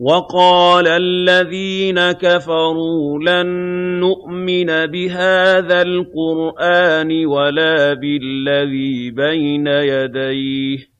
وَقَالَ الَّذِينَ كَفَرُوا لَن نُّؤْمِنَ بِهَٰذَا الْقُرْآنِ وَلَا بِالَّذِي بَيْنَ يَدَيْهِ ۗ.